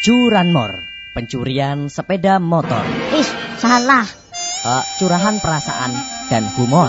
Curanmor, pencurian sepeda motor. Ih, salah. Uh, curahan perasaan dan humor.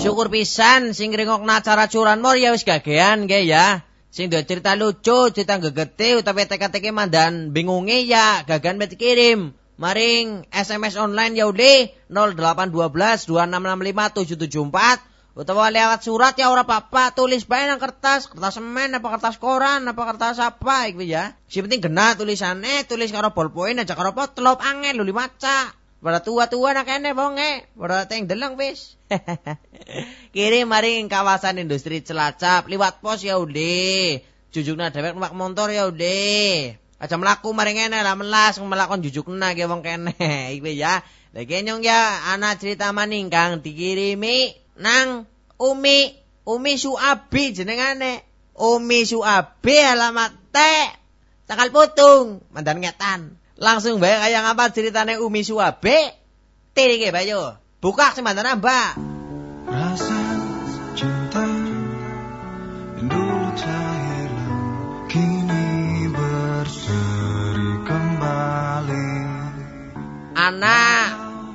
Syukur pisan sing ngrungokna acara curanmor ya wis gagean nggih ya. Sing duwe cerita lucu, cerita gegete utawa teka-teki mandan bingunge ya gagan bet kirim. Maring SMS online ya udah 0812 2665 774 Utawa lewat surat ya ora apa-apa, tulis bae nang kertas, kertas semen apa kertas koran apa kertas apa iku ya. Si penting genah tulisannya, tulis karo ballpoint aja karo potlop angel lho maca. Pada tua-tua nak kene bonge, pada teng deleng wis. Kirim maring kawasan industri Celacap, liwat pos ya udah. Jujukna dhewek numpak motor ya udah. Aja melaku maring ngene lah melas melakon jujukna ge wong kene iku ya. Lagi nyong ya anak cerita maning kang dikirimi nang Umi Umi Suabi jenengane. Umi Suabi alamat T. Tanggal putung, mandan ngetan. Langsung bae kaya ngapa ceritane Umi Suabi? Tirike bayo. Buka sing mandan mbak. Rasa cinta yang dulu tak hilang kini berseri kembali. Anak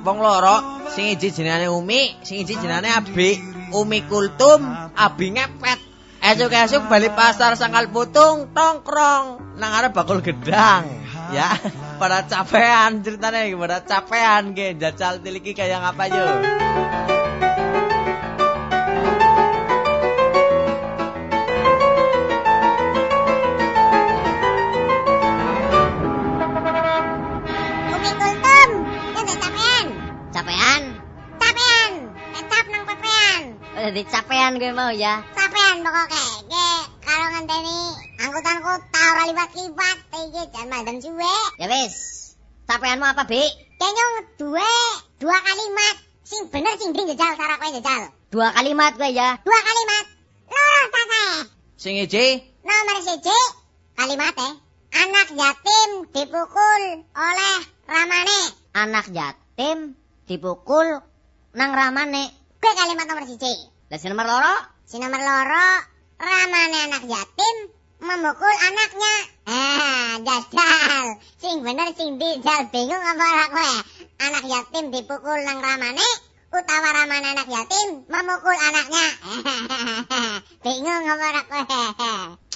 wong loro sing iji Umi, sing iji jenenge Abi. Umi Kultum, Abi ngepet. Esuk-esuk balik pasar sangkal putung, tongkrong. Nang arep bakul gedang. Ya, pada capean ceritanya, pada capean ge jajal tiliki kayak apa yo. Jadi capean gue mau ya. Capean pokoknya. Ge, kalau ngenteni angkutan kota ora libat-libat, iki jan madem suwe. Ya wis. Capeanmu apa, Bi? Kenyong dua, dua kalimat. Sing bener sing bring jajal cara kowe jajal. Dua kalimat gue ya. Dua kalimat. Loro tatae. Sing iji Nomor siji, kalimatnya anak yatim dipukul oleh ramane. Anak yatim dipukul nang ramane. Gue kalimat nomor siji. Lah si nomor loro? Si nomor loro, ramane anak yatim memukul anaknya. Ah, jajal. Sing bener sing dijal bingung apa ora kowe? Anak yatim dipukul nang ramane utawa ramane anak yatim memukul anaknya. bingung apa ora kowe?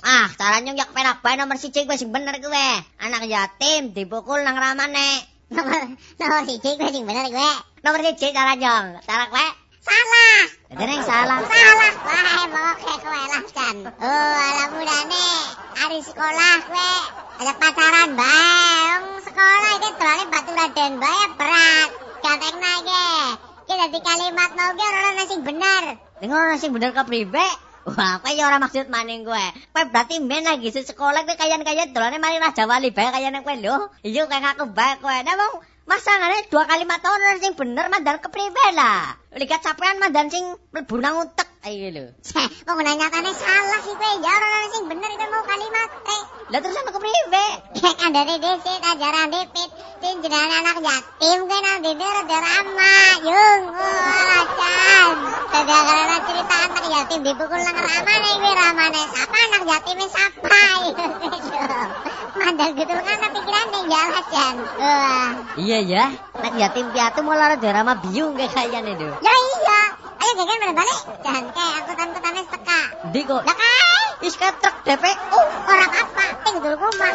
Ah, caranya yak penak bae nomor siji gue sing bener gue. Anak yatim dipukul nang ramane. nomor nomor siji gue sing bener gue. Nomor siji caranya. Cara gue. Salah. Yang salah. Salah wae pokoknya kowe lah Jan. Oh, ala mudane ari sekolah kowe ada pacaran bae. Sekolah iki dolane batu raden bae berat. Gatekna iki. Iki dadi kalimat mau ki ora ana sing bener. Dengar orang sing bener kepribe? Wah, apa ya orang maksud maning gue? Kowe berarti men lagi se sekolah kowe kayan-kayan dolane mari Raja Wali bae kayane kowe lho. Iya kayak aku bae kowe. Nah, masangane dua kalimat orang sing bener mandan kepribe lah. Lihat capean mandan sing mlebu nang utek ayo lho. Wong nyatane salah sih kowe. Ya ora sing bener itu mau kalimat. Lah terus ana kepribe? Kayak kandane desit ajaran dipit Sing jenenge anak yatim kan dene rada rama Yung Alacan Kadang-kadang cerita anak yatim dipukul nang ramane Ini ramane siapa anak yatimnya siapa Mandal gitu kan pikirannya jelas Jan Wah Iya ya. Anak yatim piatu mau lara drama biung kayak kayane lho. Ya iya Ayo gagal bener balik Jan kayak angkutan-angkutannya teka Ndi kok Lah kae Is kayak truk DPU. Orang apa Tinggal rumah